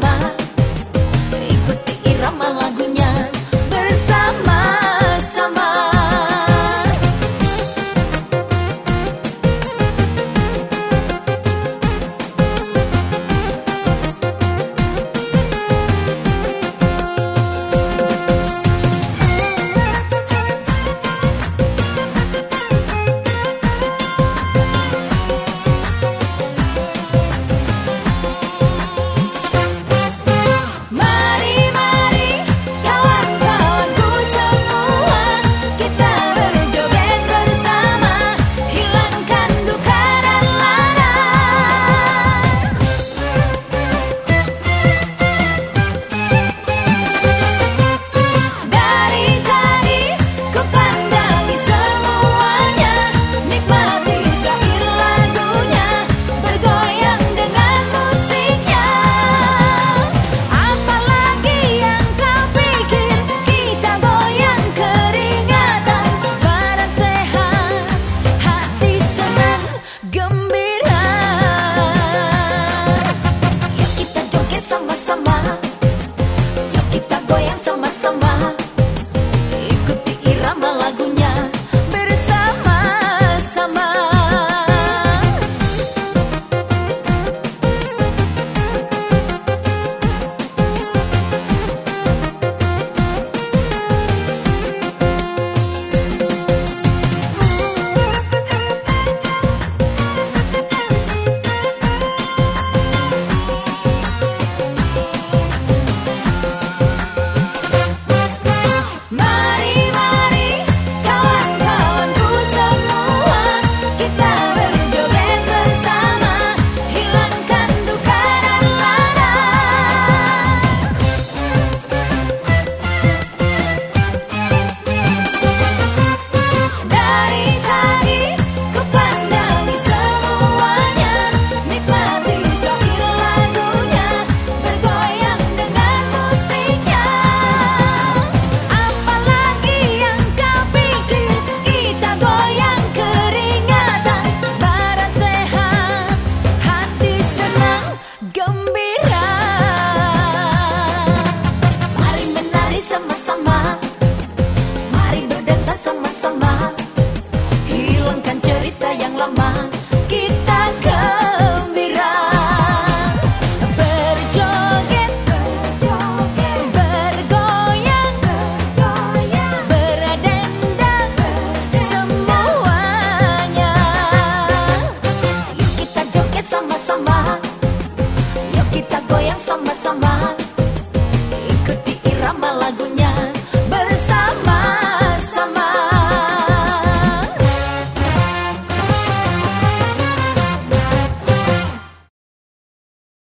浪。